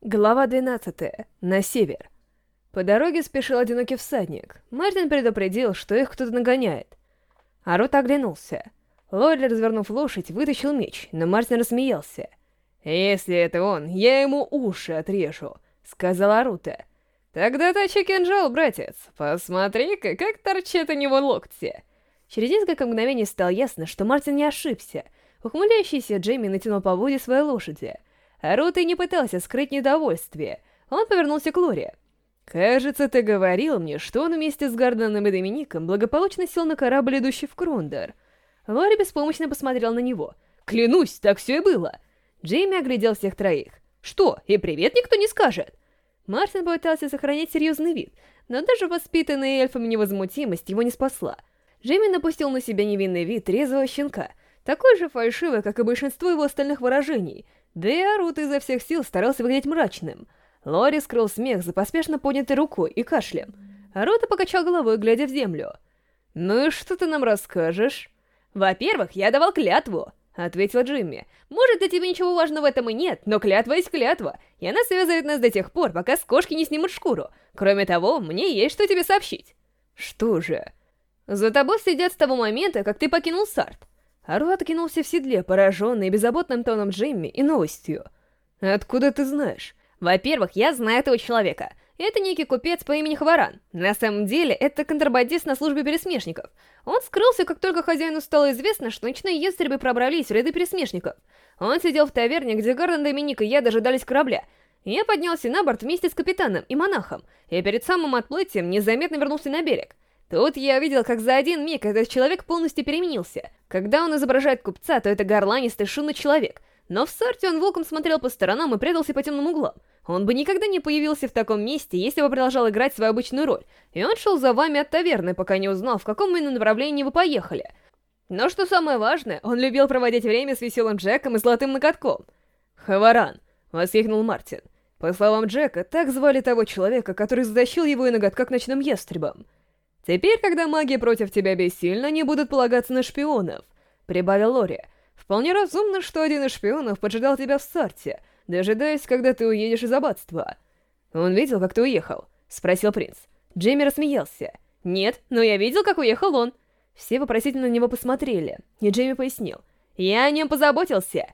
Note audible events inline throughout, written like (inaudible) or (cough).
Глава 12. На север. По дороге спешил одинокий всадник. Мартин предупредил, что их кто-то нагоняет. Арут оглянулся. Лойли, развернув лошадь, вытащил меч, но Мартин рассмеялся. «Если это он, я ему уши отрежу», — сказал Арута. «Тогда точи кинжал, братец. Посмотри-ка, как торчат у него локти». Через несколько мгновений стало ясно, что Мартин не ошибся. Ухмыляющийся Джейми натянул поводья своей лошади — Рута и не пытался скрыть недовольствие. Он повернулся к Лоре. «Кажется, ты говорил мне, что он вместе с Горданом и Домиником благополучно сел на корабль, идущий в Крондор». Лори беспомощно посмотрел на него. «Клянусь, так все и было!» Джейми оглядел всех троих. «Что, и привет никто не скажет?» Мартин пытался сохранять серьезный вид, но даже воспитанная эльфами невозмутимость его не спасла. Джейми напустил на себя невинный вид трезвого щенка, такой же фальшивый, как и большинство его остальных выражений — да и Арут изо всех сил старался выглядеть мрачным. Лори скрыл смех за поспешно поднятой рукой и кашлем. Арута покачал головой, глядя в землю. «Ну и что ты нам расскажешь?» «Во-первых, я давал клятву», — ответил Джимми. «Может, для тебя ничего важного в этом и нет, но клятва есть клятва, и она связывает нас до тех пор, пока с Орлат кинулся в седле, пораженный беззаботным тоном Джимми и новостью. «Откуда ты знаешь?» «Во-первых, я знаю этого человека. Это некий купец по имени Хваран. На самом деле, это контрабандист на службе пересмешников. Он скрылся, как только хозяину стало известно, что ночные ястребы пробрались в ряды пересмешников. Он сидел в таверне, где Гордон, Доминик и я дожидались корабля. Я поднялся на борт вместе с капитаном и монахом, и перед самым отплытием незаметно вернулся на берег. Тут я видел, как за один миг этот человек полностью переменился. Когда он изображает купца, то это горланистый, шумный человек. Но в сорте он волком смотрел по сторонам и прятался по темным углам. Он бы никогда не появился в таком месте, если бы продолжал играть свою обычную роль. И он шел за вами от таверны, пока не узнал, в каком именно направлении вы поехали. Но что самое важное, он любил проводить время с веселым Джеком и золотым накатком. «Хаваран!» — воскликнул Мартин. По словам Джека, так звали того человека, который затащил его и ноготка к ночным ястребам. «Теперь, когда маги против тебя бессильны, они будут полагаться на шпионов», — прибавил Лори. «Вполне разумно, что один из шпионов поджидал тебя в старте, дожидаясь, когда ты уедешь из аббатства». «Он видел, как ты уехал?» — спросил принц. Джейми рассмеялся. «Нет, но я видел, как уехал он». Все вопросительно на него посмотрели, и Джейми пояснил. «Я о нем позаботился».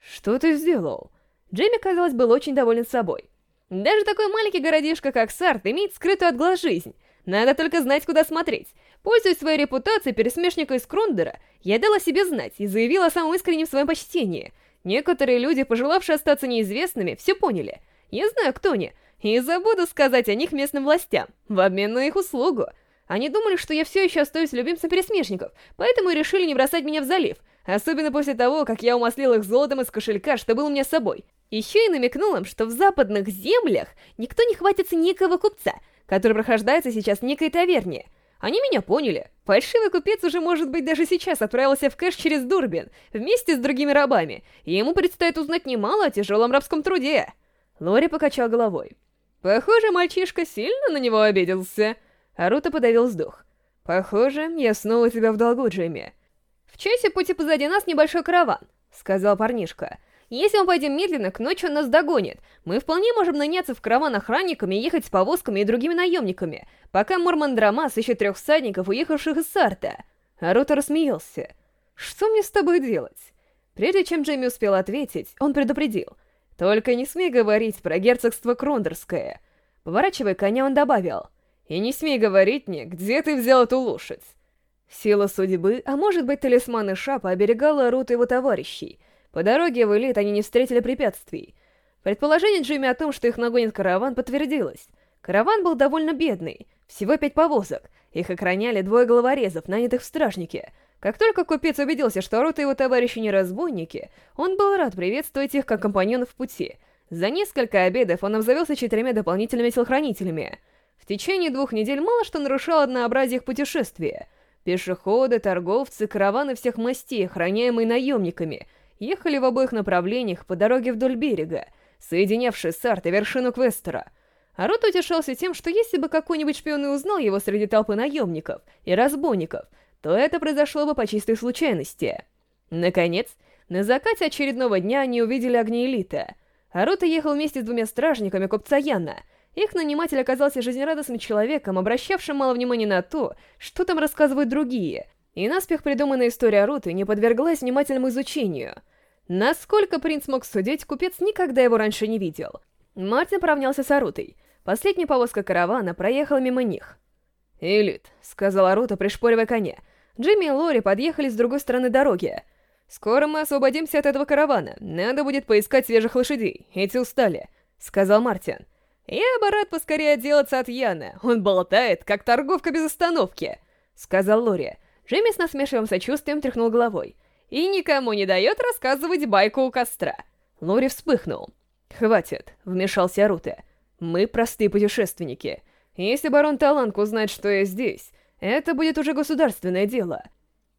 «Что ты сделал?» Джейми, казалось, был очень доволен собой. «Даже такой маленький городишко, как Сарт, имеет скрытую от глаз жизнь». Надо только знать, куда смотреть. Пользуясь своей репутацией, пересмешника из Крундера, я дала себе знать и заявила о самом искреннем своем почтении. Некоторые люди, пожелавшие остаться неизвестными, все поняли. Я знаю, кто они, и забуду сказать о них местным властям, в обмен на их услугу. Они думали, что я все еще остаюсь любимцем пересмешников, поэтому и решили не бросать меня в залив, особенно после того, как я умаслил их золотом из кошелька, что был у меня с собой. Еще и намекнул им, что в западных землях никто не хватится никого купца — который прохождается сейчас в некой таверне. Они меня поняли. Фальшивый купец уже, может быть, даже сейчас отправился в кэш через Дурбин, вместе с другими рабами, и ему предстоит узнать немало о тяжелом рабском труде. Лори покачал головой. Похоже, мальчишка сильно на него обиделся. Арута подавил вздох. Похоже, я снова тебя в долгу, Джимми. В часе пути позади нас небольшой караван, сказал парнишка. Если мы пойдем медленно, к ночи он нас догонит. Мы вполне можем наняться в караван охранниками, ехать с повозками и другими наемниками, пока Мурман Драмас ищет трех всадников, уехавших из Сарта». Арута рассмеялся. «Что мне с тобой делать?» Прежде чем Джейми успел ответить, он предупредил. «Только не смей говорить про герцогство Крондерское». Поворачивая коня, он добавил. «И не смей говорить мне, где ты взял эту лошадь?» Сила судьбы, а может быть талисман и шапа оберегала Аруту его товарищей — по дороге в элит они не встретили препятствий. Предположение Джимми о том, что их нагонит караван, подтвердилось. Караван был довольно бедный, всего пять повозок. Их охраняли двое головорезов, нанятых в стражнике. Как только купец убедился, что Рут и его товарищи не разбойники, он был рад приветствовать их как компаньонов в пути. За несколько обедов он обзавелся четырьмя дополнительными телохранителями. В течение двух недель мало что нарушало однообразие их путешествия. Пешеходы, торговцы, караваны всех мастей, охраняемые наемниками, ехали в обоих направлениях по дороге вдоль берега, соединявшей Сарт и вершину Квестера. Арот утешался тем, что если бы какой-нибудь шпион и узнал его среди толпы наемников и разбойников, то это произошло бы по чистой случайности. Наконец, на закате очередного дня они увидели огни элита. Арута ехал вместе с двумя стражниками купца Яна. Их наниматель оказался жизнерадостным человеком, обращавшим мало внимания на то, что там рассказывают другие, и наспех придуманная история Руты не подверглась внимательному изучению. Насколько принц мог судить, купец никогда его раньше не видел. Мартин поравнялся с Арутой. Последняя повозка каравана проехала мимо них. «Элит», — сказала Рута, пришпоривая коня. Джимми и Лори подъехали с другой стороны дороги. «Скоро мы освободимся от этого каравана. Надо будет поискать свежих лошадей. Эти устали», — сказал Мартин. «Я бы рад поскорее отделаться от Яна. Он болтает, как торговка без остановки», — сказал Лори. Джимми с насмешливым сочувствием тряхнул головой. «И никому не дает рассказывать байку у костра!» Лори вспыхнул. «Хватит!» — вмешался Руте. «Мы простые путешественники. Если барон Таланг узнает, что я здесь, это будет уже государственное дело.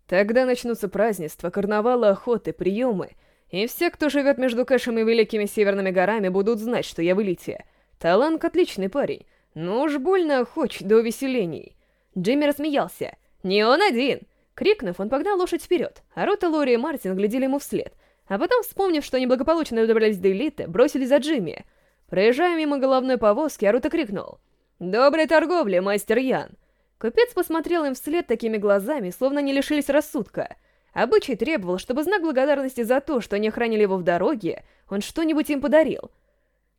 Тогда начнутся празднества, карнавалы, охоты, приемы, и все, кто живет между Кэшем и Великими Северными горами, будут знать, что я в элите. Таланг — отличный парень, но ну уж больно охоч до увеселений». Джимми рассмеялся — не он один!» Крикнув, он погнал лошадь вперед, а Рота, Лори и Мартин глядели ему вслед, а потом, вспомнив, что они благополучно добрались до элиты, бросились за Джимми. Проезжая мимо головной повозки, Арута крикнул. «Доброй торговли, мастер Ян!» Купец посмотрел им вслед такими глазами, словно не лишились рассудка. Обычай требовал, чтобы знак благодарности за то, что они охранили его в дороге, он что-нибудь им подарил.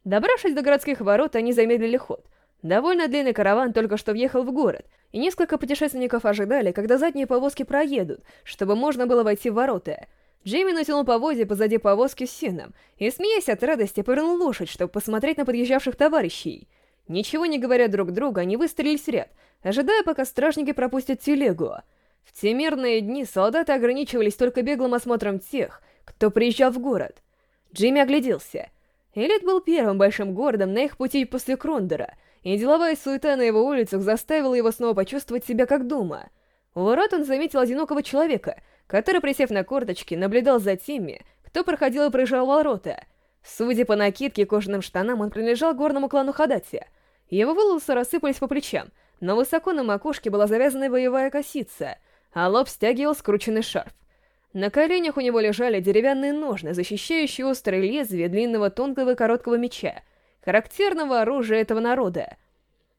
Добравшись до городских ворот, они замедлили ход. Довольно длинный караван только что въехал в город, и несколько путешественников ожидали, когда задние повозки проедут, чтобы можно было войти в ворота. Джейми натянул поводья позади повозки с сеном и, смеясь от радости, повернул лошадь, чтобы посмотреть на подъезжавших товарищей. Ничего не говоря друг другу, они выстрелились в ряд, ожидая, пока стражники пропустят телегу. В те мирные дни солдаты ограничивались только беглым осмотром тех, кто приезжал в город. Джимми огляделся. Элит был первым большим городом на их пути после Крондера — и деловая суета на его улицах заставила его снова почувствовать себя как дома. У ворот он заметил одинокого человека, который, присев на корточки, наблюдал за теми, кто проходил и проезжал ворота. Судя по накидке и кожаным штанам, он принадлежал горному клану Хадати. Его волосы рассыпались по плечам, но высоко на макушке была завязана боевая косица, а лоб стягивал скрученный шарф. На коленях у него лежали деревянные ножны, защищающие острые лезвия длинного тонкого и короткого меча — характерного оружия этого народа.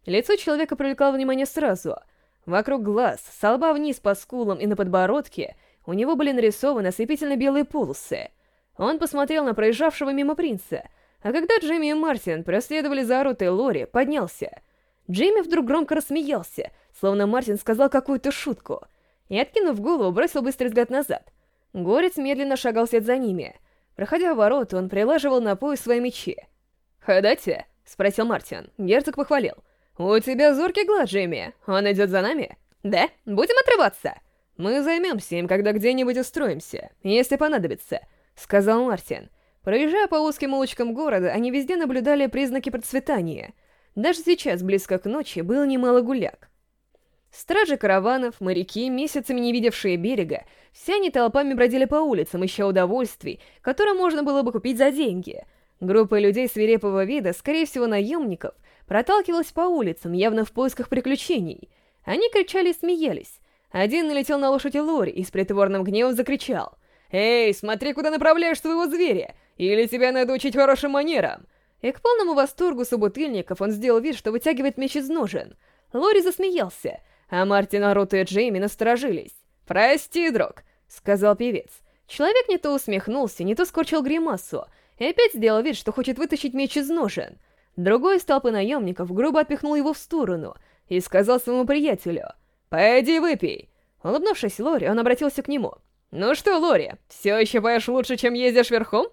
Лицо человека привлекало внимание сразу. Вокруг глаз, со лба вниз по скулам и на подбородке у него были нарисованы ослепительно белые полосы. Он посмотрел на проезжавшего мимо принца, а когда Джимми и Мартин проследовали за Арутой Лори, поднялся. Джимми вдруг громко рассмеялся, словно Мартин сказал какую-то шутку, и, откинув голову, бросил быстрый взгляд назад. Горец медленно шагал вслед за ними. Проходя ворота, он прилаживал на пояс свои мечи. «Ходате?» — спросил Мартин. Герцог похвалил. «У тебя зоркий глаз, Джимми. Он идет за нами?» «Да, будем отрываться!» «Мы займемся им, когда где-нибудь устроимся, если понадобится», — сказал Мартин. Проезжая по узким улочкам города, они везде наблюдали признаки процветания. Даже сейчас, близко к ночи, было немало гуляк. Стражи караванов, моряки, месяцами не видевшие берега, все они толпами бродили по улицам, ища удовольствий, которое можно было бы купить за деньги — Группа людей свирепого вида, скорее всего, наемников, проталкивалась по улицам, явно в поисках приключений. Они кричали и смеялись. Один налетел на лошадь Лори и с притворным гневом закричал. «Эй, смотри, куда направляешь своего зверя! Или тебя надо учить хорошим манерам!» И к полному восторгу собутыльников он сделал вид, что вытягивает меч из ножен. Лори засмеялся, а Мартин, Наруто и Джейми насторожились. «Прости, друг», — сказал певец. Человек не то усмехнулся, не то скорчил гримасу, и опять сделал вид, что хочет вытащить меч из ножен. Другой из толпы наемников грубо отпихнул его в сторону и сказал своему приятелю «Пойди выпей». Улыбнувшись Лори, он обратился к нему. «Ну что, Лори, все еще поешь лучше, чем ездишь верхом?»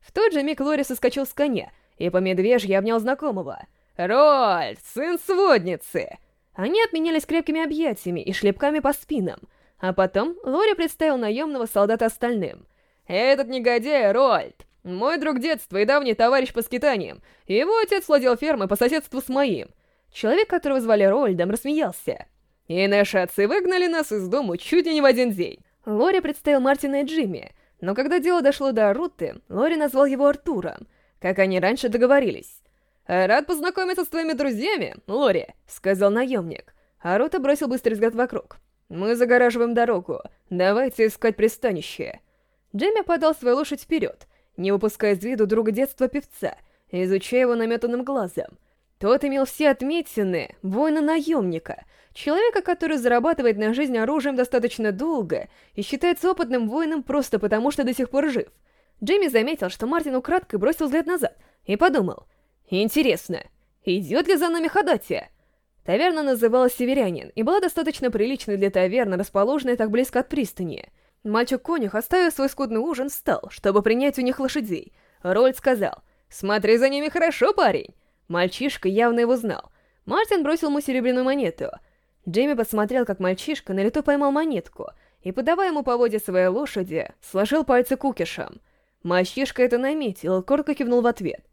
В тот же миг Лори соскочил с коня и по медвежьи обнял знакомого. «Рольд, сын сводницы!» Они обменялись крепкими объятиями и шлепками по спинам, а потом Лори представил наемного солдата остальным. «Этот негодяй Рольд мой друг детства и давний товарищ по скитаниям. Его отец владел фермой по соседству с моим. Человек, которого звали Рольдом, рассмеялся. И наши отцы выгнали нас из дому чуть ли не в один день. Лори представил Мартина и Джимми, но когда дело дошло до Арутты, Лори назвал его Артуром, как они раньше договорились. «Рад познакомиться с твоими друзьями, Лори», — сказал наемник. Арута бросил быстрый взгляд вокруг. «Мы загораживаем дорогу. Давайте искать пристанище». Джимми подал свою лошадь вперед — не выпуская из виду друга детства певца, изучая его наметанным глазом. Тот имел все отметины воина-наемника, человека, который зарабатывает на жизнь оружием достаточно долго и считается опытным воином просто потому, что до сих пор жив. Джимми заметил, что Мартин украдкой бросил взгляд назад и подумал, «Интересно, идет ли за нами ходатия?» Таверна называлась «Северянин» и была достаточно приличной для таверны, расположенной так близко от пристани — Мальчик конюх оставив свой скудный ужин, встал, чтобы принять у них лошадей. Рольд сказал, «Смотри за ними хорошо, парень!» Мальчишка явно его знал. Мартин бросил ему серебряную монету. Джейми посмотрел, как мальчишка на лету поймал монетку, и, подавая ему поводья своей лошади, сложил пальцы кукишам. Мальчишка это наметил, коротко кивнул в ответ.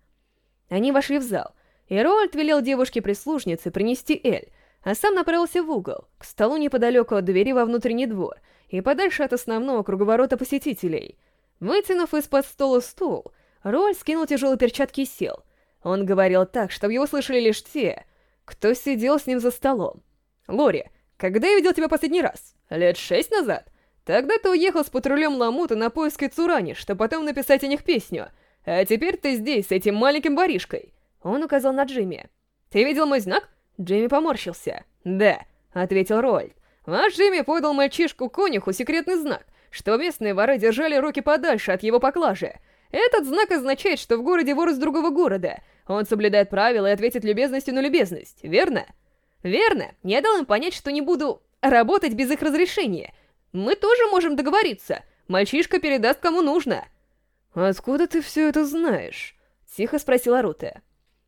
Они вошли в зал, и Рольд велел девушке-прислужнице принести Эль, а сам направился в угол, к столу неподалеку от двери во внутренний двор — и подальше от основного круговорота посетителей. Вытянув из-под стола стул, Роль скинул тяжелые перчатки и сел. Он говорил так, чтобы его слышали лишь те, кто сидел с ним за столом. «Лори, когда я видел тебя последний раз? Лет шесть назад? Тогда ты уехал с патрулем Ламута на поиски Цурани, чтобы потом написать о них песню. А теперь ты здесь, с этим маленьким воришкой». Он указал на Джимми. «Ты видел мой знак?» Джимми поморщился. «Да», — ответил Роль. Вожими а подал мальчишку конюху секретный знак, что местные воры держали руки подальше от его поклажи. Этот знак означает, что в городе вор из другого города. Он соблюдает правила и ответит любезностью на любезность, верно? Верно. Я дал им понять, что не буду работать без их разрешения. Мы тоже можем договориться. Мальчишка передаст кому нужно. «Откуда ты все это знаешь?» — тихо спросила Рута.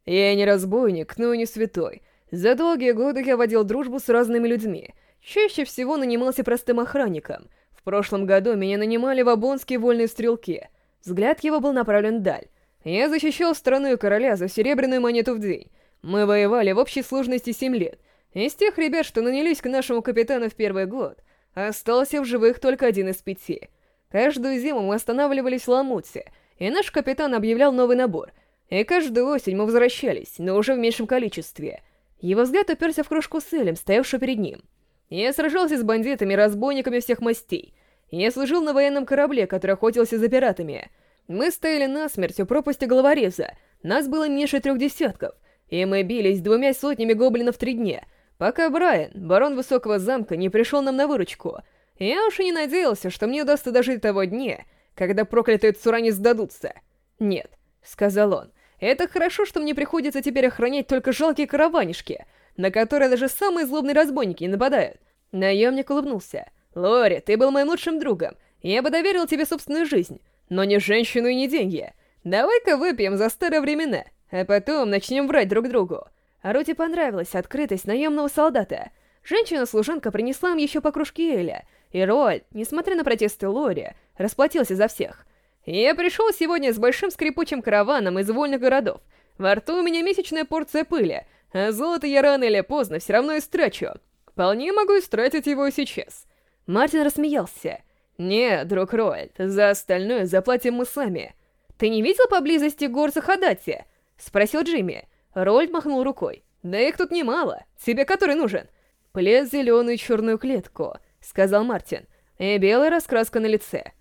«Я не разбойник, но и не святой. За долгие годы я водил дружбу с разными людьми». Чаще всего нанимался простым охранником. В прошлом году меня нанимали в Абонские вольные стрелки. Взгляд его был направлен вдаль. Я защищал страну и короля за серебряную монету в день. Мы воевали в общей сложности семь лет. Из тех ребят, что нанялись к нашему капитану в первый год, остался в живых только один из пяти. Каждую зиму мы останавливались в Ламутсе, и наш капитан объявлял новый набор. И каждую осень мы возвращались, но уже в меньшем количестве. Его взгляд уперся в кружку с Элем, стоявшую перед ним. Я сражался с бандитами, разбойниками всех мастей. Я служил на военном корабле, который охотился за пиратами. Мы стояли насмерть у пропасти головореза. Нас было меньше трех десятков. И мы бились двумя сотнями гоблинов в три дня, пока Брайан, барон Высокого замка, не пришел нам на выручку. Я уж и не надеялся, что мне удастся дожить того дня, когда проклятые не сдадутся. «Нет», — сказал он, — «это хорошо, что мне приходится теперь охранять только жалкие караванишки», — на которое даже самые злобные разбойники не нападают. Наемник улыбнулся. «Лори, ты был моим лучшим другом. Я бы доверил тебе собственную жизнь, но не женщину и не деньги. Давай-ка выпьем за старые времена, а потом начнем врать друг другу». Роди понравилась открытость наемного солдата. Женщина-служанка принесла им еще по кружке Эля, и Роаль, несмотря на протесты Лори, расплатился за всех. «Я пришел сегодня с большим скрипучим караваном из вольных городов. Во рту у меня месячная порция пыли, а золото я рано или поздно все равно истрачу. Вполне могу истратить его сейчас. Мартин рассмеялся. «Не, друг Роэль, за остальное заплатим мы сами». «Ты не видел поблизости горца Хадати?» — спросил Джимми. Роэль махнул рукой. «Да их тут немало. Тебе который нужен?» «Плед зеленую черную клетку», — сказал Мартин. «И белая раскраска на лице».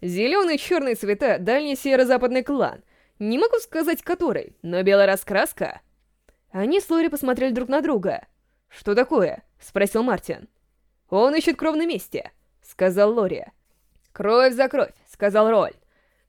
«Зеленый и черный цвета — дальний северо-западный клан. Не могу сказать, который, но белая раскраска они с Лори посмотрели друг на друга. «Что такое?» — спросил Мартин. «Он ищет кровь на месте», — сказал Лори. «Кровь за кровь», — сказал Роль.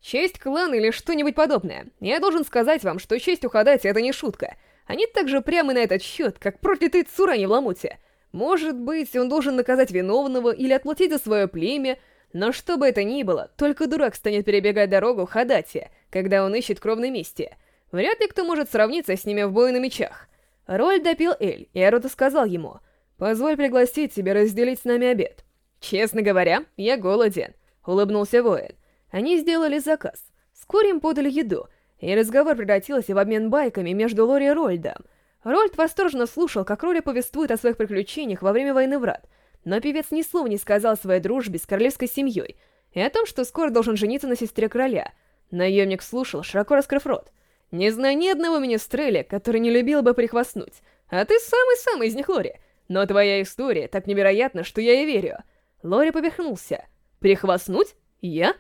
«Честь клана или что-нибудь подобное. Я должен сказать вам, что честь уходать — это не шутка. Они так же прямы на этот счет, как проклятые цурани в Ламуте. Может быть, он должен наказать виновного или отплатить за свое племя, но что бы это ни было, только дурак станет перебегать дорогу Хадати, когда он ищет кровь на месте. Вряд ли кто может сравниться с ними в бою на мечах. Роль допил Эль, и Эротус сказал ему, «Позволь пригласить тебя разделить с нами обед». «Честно говоря, я голоден», — улыбнулся воин. Они сделали заказ. Вскоре им подали еду, и разговор превратился в обмен байками между Лори и Рольдом. Рольд восторженно слушал, как Ролли повествует о своих приключениях во время войны врат, но певец ни слова не сказал о своей дружбе с королевской семьей и о том, что скоро должен жениться на сестре короля. Наемник слушал, широко раскрыв рот — не знаю ни одного министреля, который не любил бы прихвастнуть. А ты самый-самый из них, Лори. Но твоя история так невероятна, что я и верю. Лори поверхнулся. Прихвастнуть? Я?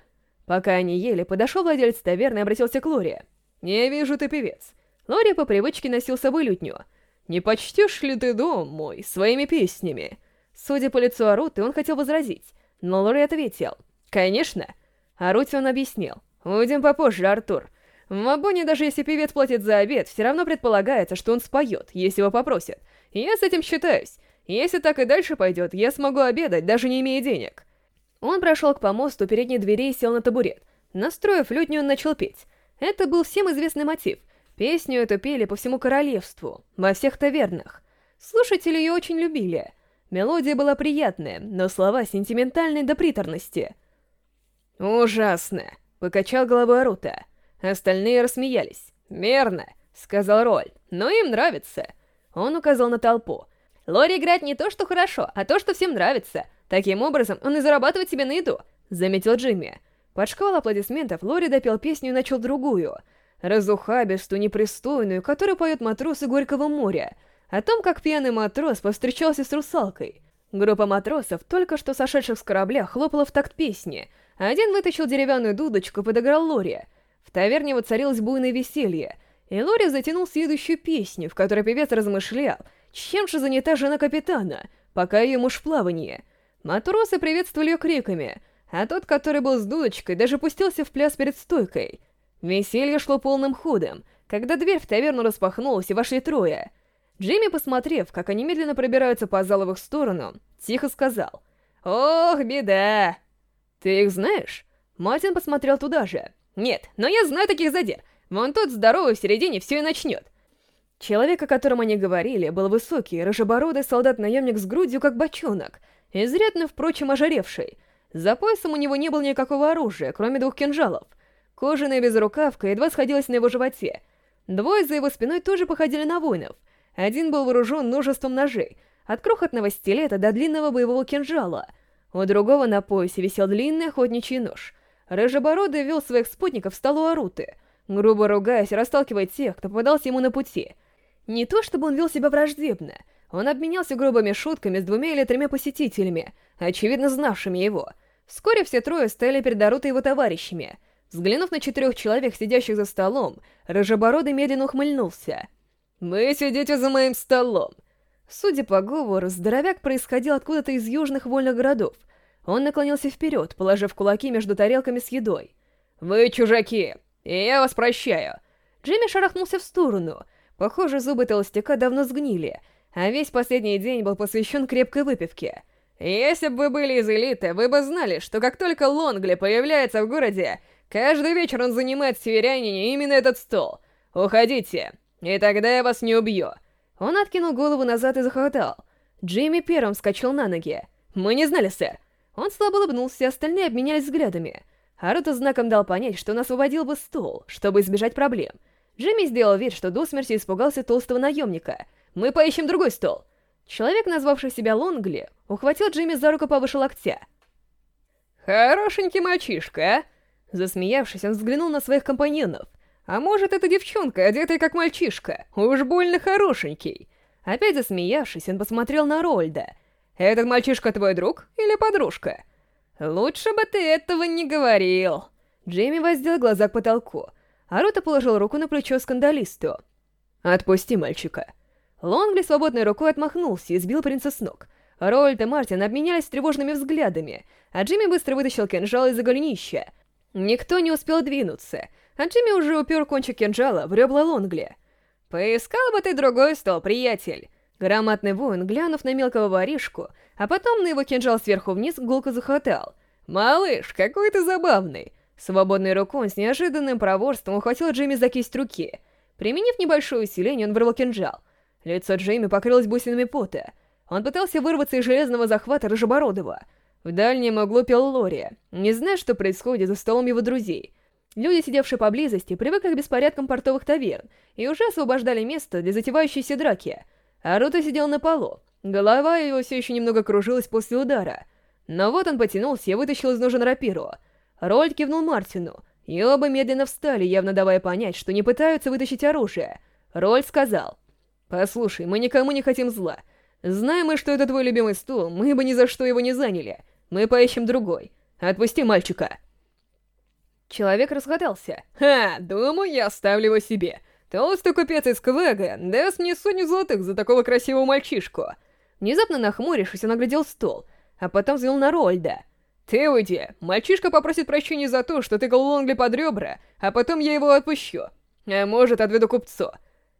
Пока они ели, подошел владелец таверны и обратился к Лори. «Не вижу, ты певец». Лори по привычке носил с собой лютню. «Не почтешь ли ты дом мой своими песнями?» Судя по лицу Аруты, он хотел возразить, но Лори ответил. «Конечно». Аруте он объяснил. «Уйдем попозже, Артур. В Мабони даже если певец платит за обед, все равно предполагается, что он споет, если его попросят. Я с этим считаюсь. Если так и дальше пойдет, я смогу обедать, даже не имея денег. Он прошел к помосту передней двери и сел на табурет. Настроив лютню, он начал петь. Это был всем известный мотив. Песню эту пели по всему королевству, во всех тавернах. Слушатели ее очень любили. Мелодия была приятная, но слова сентиментальны до приторности. «Ужасно!» — покачал головой Арута. «Ужасно!» Остальные рассмеялись. «Мерно», — сказал Роль. «Но им нравится». Он указал на толпу. «Лори играет не то, что хорошо, а то, что всем нравится. Таким образом, он и зарабатывает себе на еду», — заметил Джимми. Под шквал аплодисментов Лори допел песню и начал другую. Разухабистую, непристойную, которую поет матросы Горького моря. О том, как пьяный матрос повстречался с русалкой. Группа матросов, только что сошедших с корабля, хлопала в такт песни. Один вытащил деревянную дудочку и подыграл Лори. В Таверне воцарилось буйное веселье, и Лори затянул следующую песню, в которой певец размышлял, чем же занята жена капитана, пока ее муж в плавании. Матросы приветствовали ее криками, а тот, который был с дудочкой, даже пустился в пляс перед стойкой. Веселье шло полным ходом, когда дверь в таверну распахнулась и вошли трое. Джимми, посмотрев, как они медленно пробираются по залу в их сторону, тихо сказал «Ох, беда!» «Ты их знаешь?» Мартин посмотрел туда же — нет, но я знаю таких задер. Вон тот здоровый в середине все и начнет. Человек, о котором они говорили, был высокий, рыжебородый солдат-наемник с грудью, как бочонок, изрядно, впрочем, ожаревший. За поясом у него не было никакого оружия, кроме двух кинжалов. Кожаная безрукавка едва сходилась на его животе. Двое за его спиной тоже походили на воинов. Один был вооружен множеством ножей, от крохотного стилета до длинного боевого кинжала. У другого на поясе висел длинный охотничий нож — Рыжебородый вел своих спутников в столу Аруты, грубо ругаясь и расталкивая тех, кто попадался ему на пути. Не то чтобы он вел себя враждебно, он обменялся грубыми шутками с двумя или тремя посетителями, очевидно знавшими его. Вскоре все трое стояли перед Арутой его товарищами. Взглянув на четырех человек, сидящих за столом, Рыжебородый медленно ухмыльнулся. «Вы сидите за моим столом!» Судя по говору, здоровяк происходил откуда-то из южных вольных городов — он наклонился вперед, положив кулаки между тарелками с едой. «Вы чужаки! И я вас прощаю!» Джимми шарахнулся в сторону. Похоже, зубы толстяка давно сгнили, а весь последний день был посвящен крепкой выпивке. «Если бы вы были из элиты, вы бы знали, что как только Лонгли появляется в городе, каждый вечер он занимает северянине именно этот стол. Уходите, и тогда я вас не убью!» Он откинул голову назад и захохотал. Джимми первым вскочил на ноги. «Мы не знали, сэр. Он слабо улыбнулся, и остальные обменялись взглядами. Харуто знаком дал понять, что он освободил бы стол, чтобы избежать проблем. Джимми сделал вид, что до смерти испугался толстого наемника. «Мы поищем другой стол!» Человек, назвавший себя Лонгли, ухватил Джимми за руку повыше локтя. «Хорошенький мальчишка, а?» Засмеявшись, он взглянул на своих компаньонов. «А может, это девчонка, одетая как мальчишка? Уж больно хорошенький!» Опять засмеявшись, он посмотрел на Рольда — этот мальчишка твой друг или подружка? Лучше бы ты этого не говорил. Джейми воздел глаза к потолку. Арута положил руку на плечо скандалисту. «Отпусти мальчика». Лонгли свободной рукой отмахнулся и сбил принца с ног. Рольд и Мартин обменялись тревожными взглядами, а Джимми быстро вытащил кинжал из-за голенища. Никто не успел двинуться, а Джимми уже упер кончик кинжала в ребла Лонгли. «Поискал бы ты другой стол, приятель. Грамотный воин, глянув на мелкого воришку, а потом на его кинжал сверху вниз, гулко захотал. «Малыш, какой ты забавный!» Свободной рукой с неожиданным проворством ухватил Джимми за кисть руки. Применив небольшое усиление, он вырвал кинжал. Лицо Джимми покрылось бусинами пота. Он пытался вырваться из железного захвата Рожебородова. В дальнем углу пел Лори, не зная, что происходит за столом его друзей. Люди, сидевшие поблизости, привыкли к беспорядкам портовых таверн и уже освобождали место для затевающейся драки — Аруто сидел на полу. Голова его все еще немного кружилась после удара. Но вот он потянулся и вытащил из ножен рапиру. Рольд кивнул Мартину, и оба медленно встали, явно давая понять, что не пытаются вытащить оружие. Рольд сказал, «Послушай, мы никому не хотим зла. Знаем мы, что это твой любимый стул, мы бы ни за что его не заняли. Мы поищем другой. Отпусти мальчика». Человек расхватался. «Ха, думаю, я оставлю его себе. «Толстый купец из Квега даст мне сотню золотых за такого красивого мальчишку!» Внезапно нахмурившись, он оглядел стол, а потом взял на Рольда. «Ты уйди! Мальчишка попросит прощения за то, что ты Лонгли под ребра, а потом я его отпущу. А может, отведу купцу».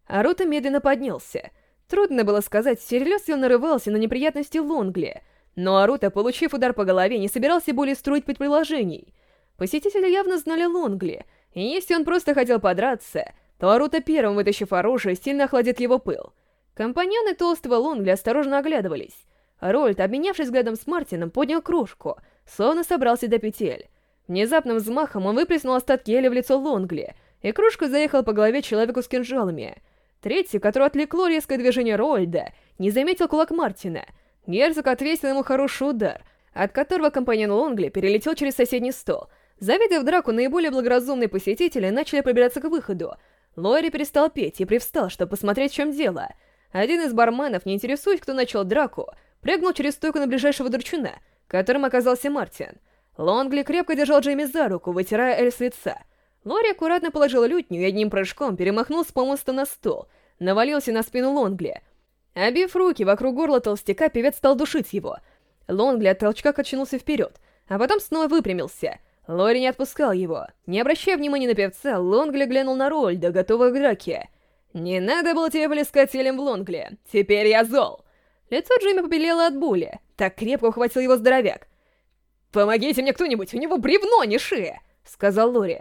Арута медленно поднялся. Трудно было сказать, всерьез ли он нарывался на неприятности Лонгли, но Арута, получив удар по голове, не собирался более строить предположений. Посетители явно знали Лонгли, и если он просто хотел подраться, Ларута первым, вытащив оружие, сильно охладит его пыл. Компаньоны толстого Лонгли осторожно оглядывались. Рольд, обменявшись взглядом с Мартином, поднял кружку, словно собрался до петель. Внезапным взмахом он выплеснул остатки эля в лицо Лонгли, и кружка заехала по голове человеку с кинжалами. Третий, который отвлекло резкое движение Рольда, не заметил кулак Мартина. Герцог отвесил ему хороший удар, от которого компаньон Лонгли перелетел через соседний стол. Завидев драку, наиболее благоразумные посетители начали пробираться к выходу — Лори перестал петь и привстал, чтобы посмотреть, в чем дело. Один из барменов, не интересуясь, кто начал драку, прыгнул через стойку на ближайшего дурчуна, которым оказался Мартин. Лонгли крепко держал Джейми за руку, вытирая Эль с лица. Лори аккуратно положил лютню и одним прыжком перемахнул с помоста на стол, навалился на спину Лонгли. Обив руки вокруг горла толстяка, певец стал душить его. Лонгли от толчка качнулся вперед, а потом снова выпрямился — Лори не отпускал его. Не обращая внимания на певца, Лонгли глянул на Рольда, готового к драке. «Не надо было тебе плескать елем в Лонгли. Теперь я зол!» Лицо Джимми побелело от боли. Так крепко ухватил его здоровяк. «Помогите мне кто-нибудь, у него бревно не шея!» — сказал Лори.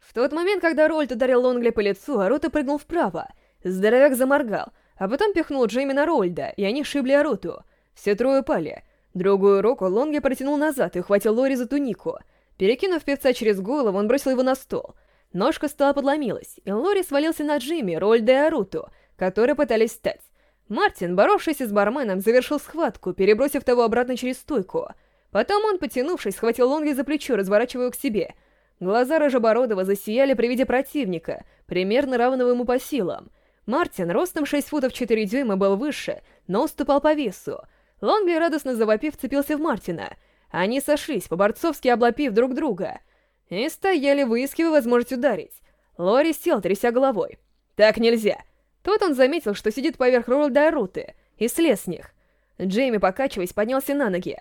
В тот момент, когда Рольд ударил Лонгли по лицу, Арута прыгнул вправо. Здоровяк заморгал, а потом пихнул Джимми на Рольда, и они шибли Аруту. Все трое пали. Другую руку Лонгли протянул назад и ухватил Лори за тунику — Перекинув певца через голову, он бросил его на стол. Ножка стола подломилась, и Лори свалился на Джимми, Рольда и Аруту, которые пытались встать. Мартин, боровшийся с барменом, завершил схватку, перебросив того обратно через стойку. Потом он, потянувшись, схватил Лонги за плечо, разворачивая его к себе. Глаза Рожебородова засияли при виде противника, примерно равного ему по силам. Мартин, ростом 6 футов 4 дюйма, был выше, но уступал по весу. Лонгли, радостно завопив, цепился в Мартина — они сошлись, по-борцовски облопив друг друга, и стояли, выискивая возможность ударить. Лори сел, тряся головой. «Так нельзя!» Тут он заметил, что сидит поверх Роллда Руты, и слез с них. Джейми, покачиваясь, поднялся на ноги.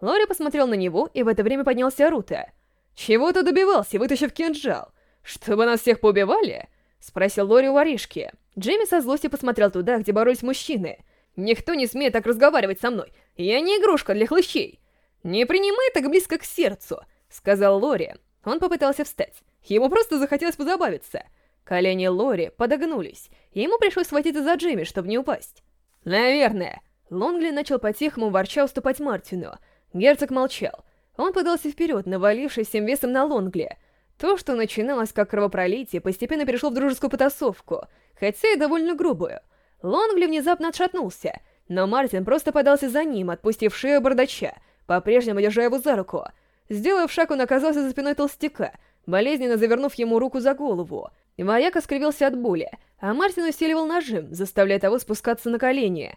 Лори посмотрел на него, и в это время поднялся Рута. «Чего ты добивался, вытащив кинжал? Чтобы нас всех поубивали?» Спросил Лори у воришки. Джейми со злостью посмотрел туда, где боролись мужчины. «Никто не смеет так разговаривать со мной. Я не игрушка для хлыщей!» «Не принимай так близко к сердцу», — сказал Лори. Он попытался встать. Ему просто захотелось позабавиться. Колени Лори подогнулись, и ему пришлось схватиться за Джимми, чтобы не упасть. «Наверное». Лонгли начал по-тихому ворча уступать Мартину. Герцог молчал. Он подался вперед, навалившись всем весом на Лонгли. То, что начиналось как кровопролитие, постепенно перешло в дружескую потасовку, хотя и довольно грубую. Лонгли внезапно отшатнулся, но Мартин просто подался за ним, отпустив шею бардача — по-прежнему держа его за руку. Сделав шаг, он оказался за спиной толстяка, болезненно завернув ему руку за голову. Маяк скривился от боли, а Мартин усиливал нажим, заставляя того спускаться на колени.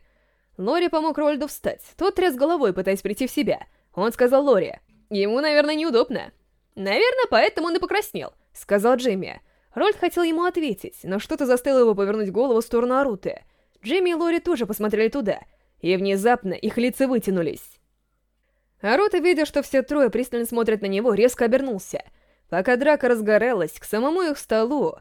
Лори помог Рольду встать, тот тряс головой, пытаясь прийти в себя. Он сказал Лори, «Ему, наверное, неудобно». «Наверное, поэтому он и покраснел», — сказал Джимми. Рольд хотел ему ответить, но что-то заставило его повернуть голову в сторону Аруты. Джимми и Лори тоже посмотрели туда, и внезапно их лица вытянулись. А Рота, видя, что все трое пристально смотрят на него, резко обернулся. Пока драка разгорелась, к самому их столу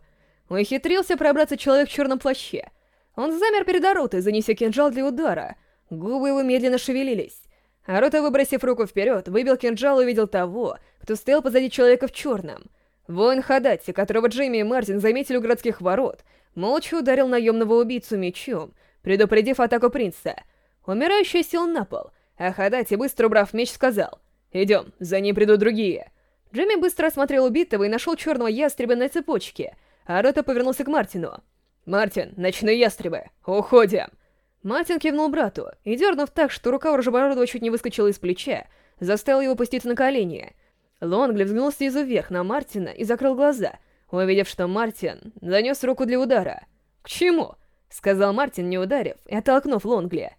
ухитрился пробраться человек в черном плаще. Он замер перед Аротой, занеся кинжал для удара. Губы его медленно шевелились. Арота, выбросив руку вперед, выбил кинжал и увидел того, кто стоял позади человека в черном. Воин Хадати, которого Джейми и Мартин заметили у городских ворот, молча ударил наемного убийцу мечом, предупредив атаку принца. Умирающий сел на пол — Ахадати быстро убрав меч, сказал «Идем, за ним придут другие». Джимми быстро осмотрел убитого и нашел черного ястреба на цепочке, а Рота повернулся к Мартину. «Мартин, ночные ястребы, уходим!» Мартин кивнул брату и, дернув так, что рука у Рожебородова чуть не выскочила из плеча, заставил его пуститься на колени. Лонгли взглянул снизу вверх на Мартина и закрыл глаза, увидев, что Мартин занес руку для удара. «К чему?» — сказал Мартин, не ударив и оттолкнув Лонгли.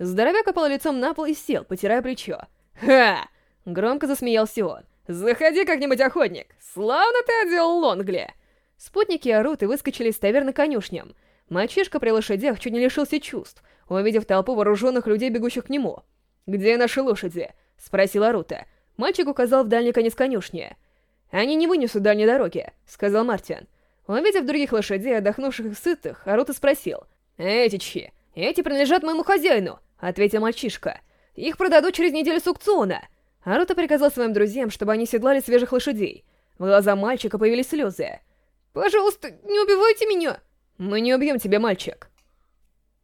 Здоровяк опал лицом на пол и сел, потирая плечо. «Ха!» — громко засмеялся он. «Заходи как-нибудь, охотник! Славно ты одел Лонгли!» Спутники орут и выскочили из таверны конюшням. Мальчишка при лошадях чуть не лишился чувств, увидев толпу вооруженных людей, бегущих к нему. «Где наши лошади?» — спросил Рута. Мальчик указал в дальний конец конюшни. «Они не вынесут дальней дороги», — сказал Мартин. Увидев других лошадей, отдохнувших и сытых, Арута спросил. «Эти чьи? Эти принадлежат моему хозяину ответил мальчишка. «Их продадут через неделю с Сукцуна!» Аруто приказал своим друзьям, чтобы они седлали свежих лошадей. В глаза мальчика появились слезы. «Пожалуйста, не убивайте меня!» «Мы не убьем тебя, мальчик!»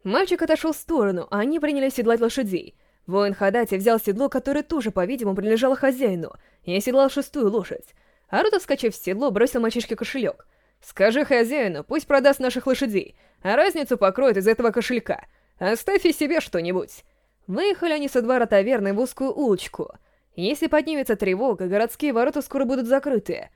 Мальчик отошел в сторону, а они принялись седлать лошадей. Воин Хадати взял седло, которое тоже, по-видимому, принадлежало хозяину, и оседлал шестую лошадь. Аруто, вскочив в седло, бросил мальчишке кошелек. «Скажи хозяину, пусть продаст наших лошадей, а разницу покроет из этого кошелька. «Оставь и себе что-нибудь!» Выехали они со двора таверны в узкую улочку. Если поднимется тревога, городские ворота скоро будут закрыты.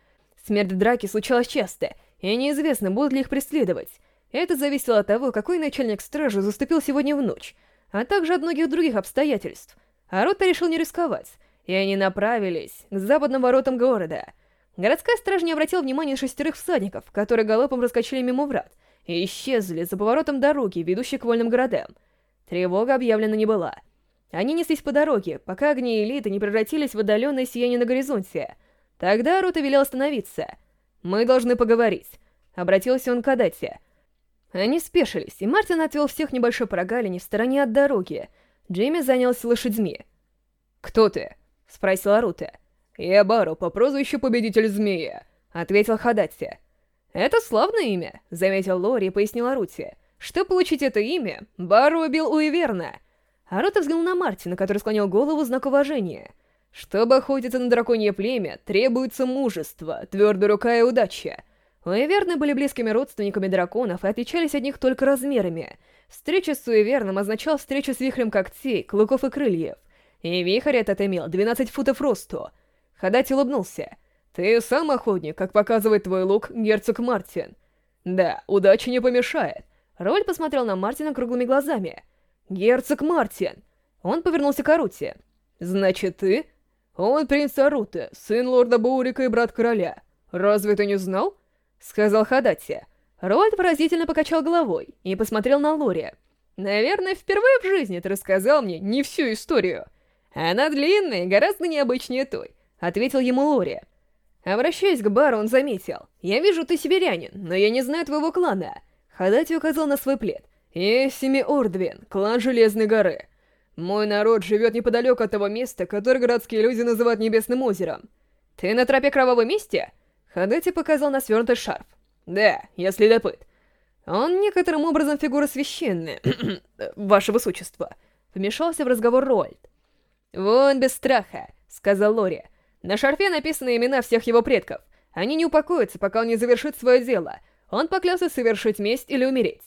Смерть драки случалась часто, и неизвестно, будут ли их преследовать. Это зависело от того, какой начальник стражи заступил сегодня в ночь, а также от многих других обстоятельств. А решил не рисковать, и они направились к западным воротам города. Городская стража не обратила внимания шестерых всадников, которые галопом раскочили мимо врат, и исчезли за поворотом дороги, ведущей к вольным городам. Тревога объявлена не была. Они неслись по дороге, пока огни элиты не превратились в отдаленное сияние на горизонте. Тогда Рута велел остановиться. «Мы должны поговорить», — обратился он к Адате. Они спешились, и Мартин отвел всех небольшой прогалине в стороне от дороги. Джимми занялся лошадьми. «Кто ты?» — спросила Рута. «Я Бару по прозвищу Победитель Змея», — ответил Хадатси. «Это славное имя», — заметил Лори и пояснила Рути. Чтобы получить это имя? бару убил Уиверна!» Арота взглянул на Мартина, который склонил голову в знак уважения. «Чтобы охотиться на драконье племя, требуется мужество, твердая рука и удача». Уиверны были близкими родственниками драконов и отличались от них только размерами. Встреча с Уиверном означала встречу с вихрем когтей, клыков и крыльев. И вихрь этот имел 12 футов росту. Хадать улыбнулся. Ты сам охотник, как показывает твой лук герцог Мартин. Да, удача не помешает. Роль посмотрел на Мартина круглыми глазами. Герцог Мартин. Он повернулся к Аруте. Значит, ты? Он принц Аруте, сын лорда Бурика и брат короля. Разве ты не знал? Сказал Хадати. Рольд выразительно покачал головой и посмотрел на Лори. «Наверное, впервые в жизни ты рассказал мне не всю историю. Она длинная и гораздо необычнее той», — ответил ему Лори. Обращаясь к бару, он заметил. «Я вижу, ты сибирянин, но я не знаю твоего клана». Хадати указал на свой плед. «Я Семиордвин, клан Железной горы. Мой народ живет неподалеку от того места, которое городские люди называют Небесным озером». «Ты на тропе Кровавой Мести?» Хадати показал на свернутый шарф. «Да, я следопыт». «Он некоторым образом фигура священная, (clears throat) ваше высочество», — вмешался в разговор Рольд. «Вон без страха», — сказал Лори. На шарфе написаны имена всех его предков. Они не упокоятся, пока он не завершит свое дело. Он поклялся совершить месть или умереть.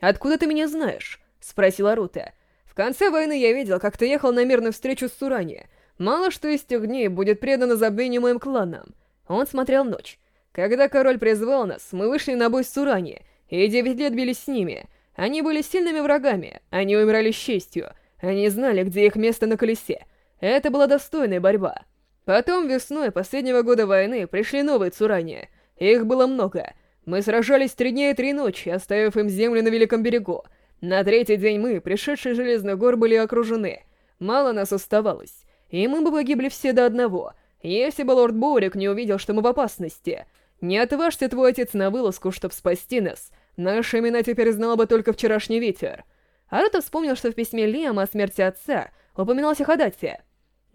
«Откуда ты меня знаешь?» — спросила Рута. «В конце войны я видел, как ты ехал на мирную встречу с Сурани. Мало что из тех дней будет предано забвению моим кланам». Он смотрел ночь. «Когда король призвал нас, мы вышли на бой с Сурани, и девять лет бились с ними. Они были сильными врагами, они умирали с честью, они знали, где их место на колесе. Это была достойная борьба». Потом весной последнего года войны пришли новые цурания. Их было много. Мы сражались три дня и три ночи, оставив им землю на Великом берегу. На третий день мы, пришедшие из Железных гор, были окружены. Мало нас оставалось. И мы бы погибли все до одного, если бы лорд Боурик не увидел, что мы в опасности. Не отважься твой отец на вылазку, чтобы спасти нас. Наши имена теперь знал бы только вчерашний ветер. Арата вспомнил, что в письме Лиама о смерти отца упоминалось о Хадате.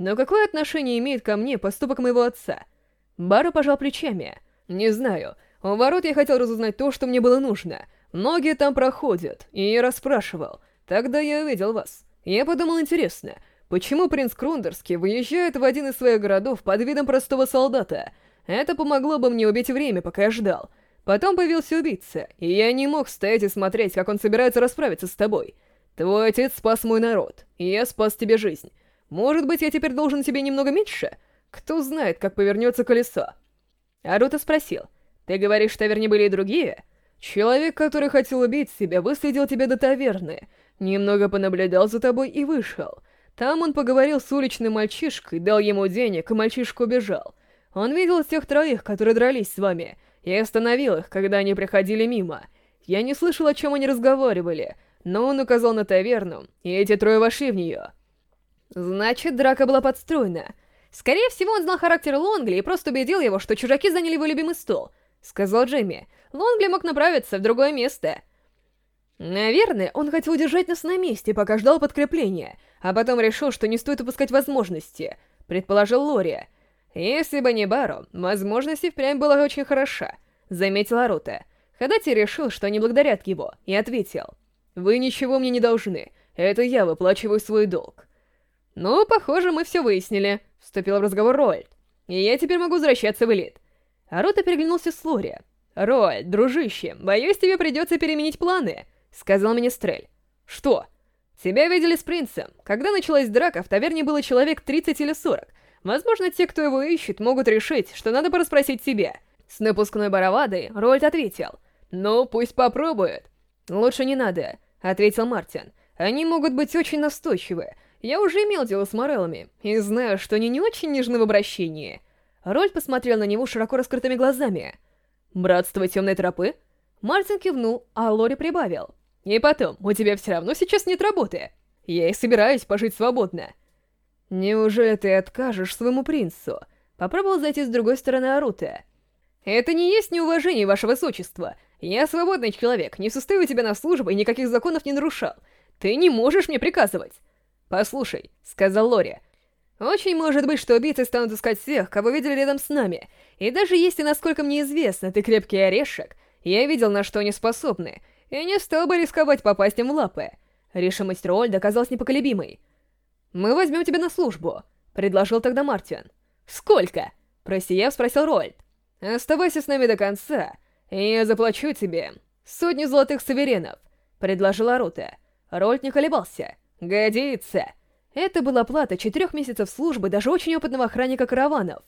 Но какое отношение имеет ко мне поступок моего отца? Бару пожал плечами. Не знаю. У ворот я хотел разузнать то, что мне было нужно. Многие там проходят, и я расспрашивал. Тогда я увидел вас. Я подумал, интересно, почему принц Крундерский выезжает в один из своих городов под видом простого солдата? Это помогло бы мне убить время, пока я ждал. Потом появился убийца, и я не мог стоять и смотреть, как он собирается расправиться с тобой. Твой отец спас мой народ, и я спас тебе жизнь. Может быть, я теперь должен тебе немного меньше? Кто знает, как повернется колесо?» Арута спросил. «Ты говоришь, в таверне были и другие?» «Человек, который хотел убить тебя, выследил тебя до таверны, немного понаблюдал за тобой и вышел. Там он поговорил с уличным мальчишкой, дал ему денег, и мальчишка убежал. Он видел тех троих, которые дрались с вами, и остановил их, когда они приходили мимо. Я не слышал, о чем они разговаривали, но он указал на таверну, и эти трое вошли в нее». Значит, драка была подстроена. Скорее всего, он знал характер Лонгли и просто убедил его, что чужаки заняли его любимый стол, сказал Джимми. Лонгли мог направиться в другое место. Наверное, он хотел удержать нас на месте, пока ждал подкрепления, а потом решил, что не стоит упускать возможности, предположил Лори. Если бы не Баро, возможности впрямь была очень хороша, заметила Рута. Хадати решил, что они благодарят его, и ответил. «Вы ничего мне не должны, это я выплачиваю свой долг». «Ну, похоже, мы все выяснили», — вступил в разговор Роальд. «И я теперь могу возвращаться в элит». Арота переглянулся с Лори. «Роальд, дружище, боюсь, тебе придется переменить планы», — сказал Министрель. «Что?» «Тебя видели с принцем. Когда началась драка, в таверне было человек 30 или 40. Возможно, те, кто его ищет, могут решить, что надо порасспросить тебя». С напускной баровадой Роальд ответил. «Ну, пусть попробуют». «Лучше не надо», — ответил Мартин. «Они могут быть очень настойчивы, я уже имел дело с Мореллами, и знаю, что они не очень нежны в обращении. Рольф посмотрел на него широко раскрытыми глазами. «Братство темной тропы?» Мартин кивнул, а Лори прибавил. «И потом, у тебя все равно сейчас нет работы. Я и собираюсь пожить свободно». «Неужели ты откажешь своему принцу?» Попробовал зайти с другой стороны Арута. «Это не есть неуважение, ваше высочество. Я свободный человек, не состою тебя на службу и никаких законов не нарушал. Ты не можешь мне приказывать». «Послушай», — сказал Лори, — «очень может быть, что убийцы станут искать всех, кого видели рядом с нами. И даже если, насколько мне известно, ты крепкий орешек, я видел, на что они способны, и не стал бы рисковать попасть им в лапы». Решимость Рольда казалась непоколебимой. «Мы возьмем тебя на службу», — предложил тогда Мартин. «Сколько?» — просияв, спросил Рольд. «Оставайся с нами до конца, и я заплачу тебе сотню золотых суверенов», — предложила Рута. Рольд не колебался. «Годится!» Это была плата четырех месяцев службы даже очень опытного охранника караванов.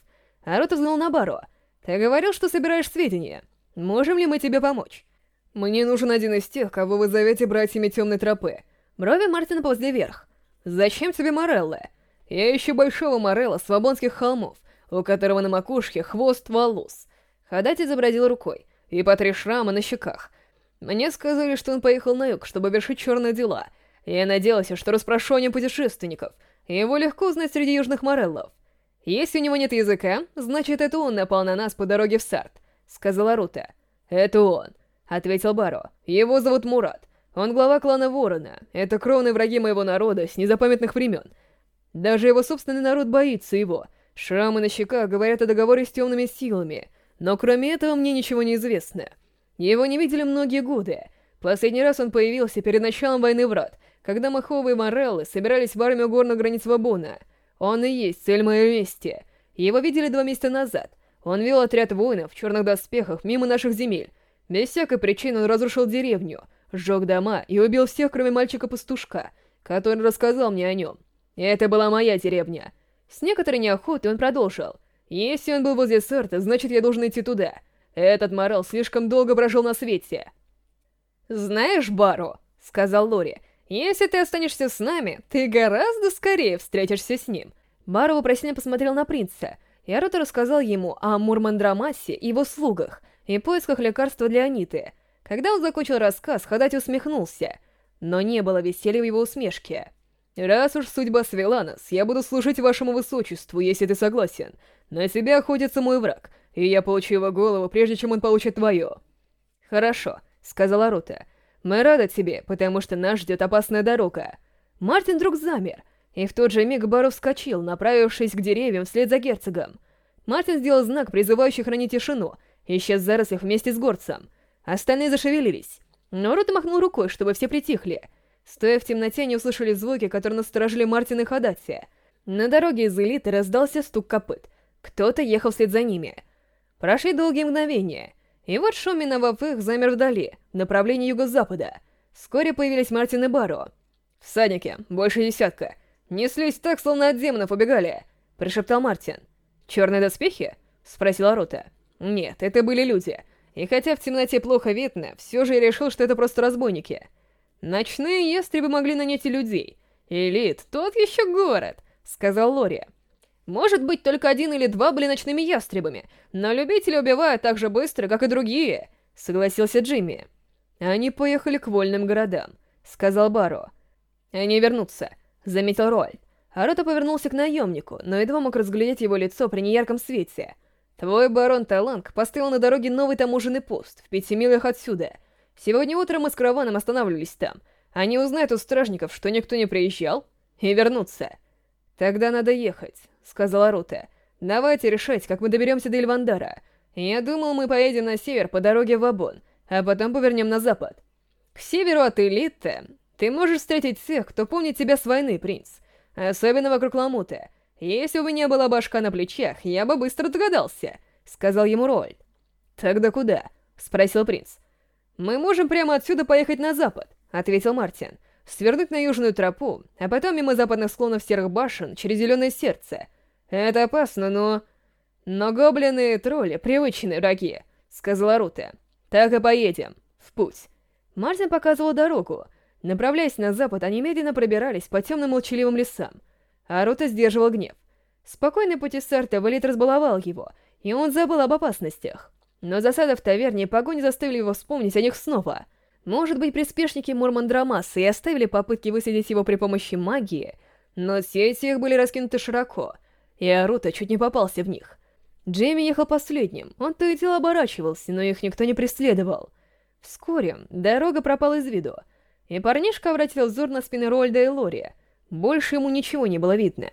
Арут взглянул на баро. «Ты говорил, что собираешь сведения. Можем ли мы тебе помочь?» «Мне нужен один из тех, кого вы зовете братьями Темной Тропы». Брови Мартина ползли вверх. «Зачем тебе Морелла? Я ищу большого Морелла с Вабонских холмов, у которого на макушке хвост волос». Хадать изобразил рукой. И по три шрама на щеках. Мне сказали, что он поехал на юг, чтобы вершить черные дела — я надеялся, что расспрашивание путешественников его легко узнать среди южных мореллов. Если у него нет языка, значит, это он напал на нас по дороге в Сарт, сказала Рута. Это он, ответил Баро. Его зовут Мурат. Он глава клана Ворона. Это кровные враги моего народа с незапамятных времен. Даже его собственный народ боится его. Шрамы на щеках говорят о договоре с темными силами, но кроме этого мне ничего не известно. Его не видели многие годы. Последний раз он появился перед началом войны врат, когда мы, и Мореллы, собирались в армию горных границ Вабуна, он и есть цель моей вести. Его видели два месяца назад. Он вел отряд воинов в черных доспехах мимо наших земель. Без всякой причины он разрушил деревню, сжег дома и убил всех, кроме мальчика-пастушка, который рассказал мне о нем. Это была моя деревня. С некоторой неохотой он продолжил. Если он был возле Сарта, значит я должен идти туда. Этот Морел слишком долго прожил на свете. «Знаешь, Бару», — сказал Лори, — если ты останешься с нами, ты гораздо скорее встретишься с ним». Мару вопросительно посмотрел на принца. Яруто рассказал ему о Мурмандрамасе его слугах, и поисках лекарства для Аниты. Когда он закончил рассказ, Хадати усмехнулся, но не было веселья в его усмешке. «Раз уж судьба свела нас, я буду служить вашему высочеству, если ты согласен. На тебя охотится мой враг, и я получу его голову, прежде чем он получит твое». «Хорошо», — сказала Рута. «Мы рады тебе, потому что нас ждет опасная дорога». Мартин вдруг замер, и в тот же миг Бару вскочил, направившись к деревьям вслед за герцогом. Мартин сделал знак, призывающий хранить тишину, и исчез в зарослях вместе с горцем. Остальные зашевелились. Но Рута махнул рукой, чтобы все притихли — Стоя в темноте, они услышали звуки, которые насторожили Мартин и Хадати. На дороге И вот Шумина вопых замер вдали, в направлении юго-запада. Вскоре появились Мартин и Баро. «Всадники, больше десятка. Неслись так, словно от демонов убегали», — Пришептал Мартин. «Черные доспехи?» — спросила Рота. «Нет, это были люди. И хотя в темноте плохо видно, все же я решил, что это просто разбойники. Ночные ястребы могли нанять и людей. Элит, тот еще город», — сказал Лори. Может быть, только один или два были ночными ястребами, но любители убивают так же быстро, как и другие», — согласился Джимми. «Они поехали к вольным городам», — сказал Баро. «Они вернутся», — заметил Роль. Арота повернулся к наемнику, но едва мог разглядеть его лицо при неярком свете. «Твой барон Таланг поставил на дороге новый таможенный пост в пяти милях отсюда. Сегодня утром мы с караваном останавливались там. Они узнают у стражников, что никто не приезжал, и вернутся. Тогда надо ехать». — сказала Рута. «Давайте решать, как мы доберемся до Эльвандара. Я думал, мы поедем на север по дороге в Абон, а потом повернем на запад. К северу от Элита ты можешь встретить всех, кто помнит тебя с войны, принц. Особенно вокруг Ламута. Если бы не было башка на плечах, я бы быстро догадался», — сказал ему Рольд. «Тогда куда?» — спросил принц. «Мы можем прямо отсюда поехать на запад», — ответил Мартин. «Свернуть на южную тропу, а потом мимо западных склонов серых башен через зеленое сердце. «Это опасно, но...» «Но гоблины и тролли — привычные враги», — сказала Рута. «Так и поедем. В путь». Мартин показывал дорогу. Направляясь на запад, они медленно пробирались по темным молчаливым лесам. А Рута сдерживал гнев. Спокойный пути Сарта вылет разбаловал его, и он забыл об опасностях. Но засада в таверне и погони заставили его вспомнить о них снова. Может быть, приспешники Мурмандрамаса и оставили попытки высадить его при помощи магии, но сети их были раскинуты широко — и Арута чуть не попался в них. Джейми ехал последним, он то и дело оборачивался, но их никто не преследовал. Вскоре дорога пропала из виду, и парнишка обратил взор на спины Рольда и Лори. Больше ему ничего не было видно.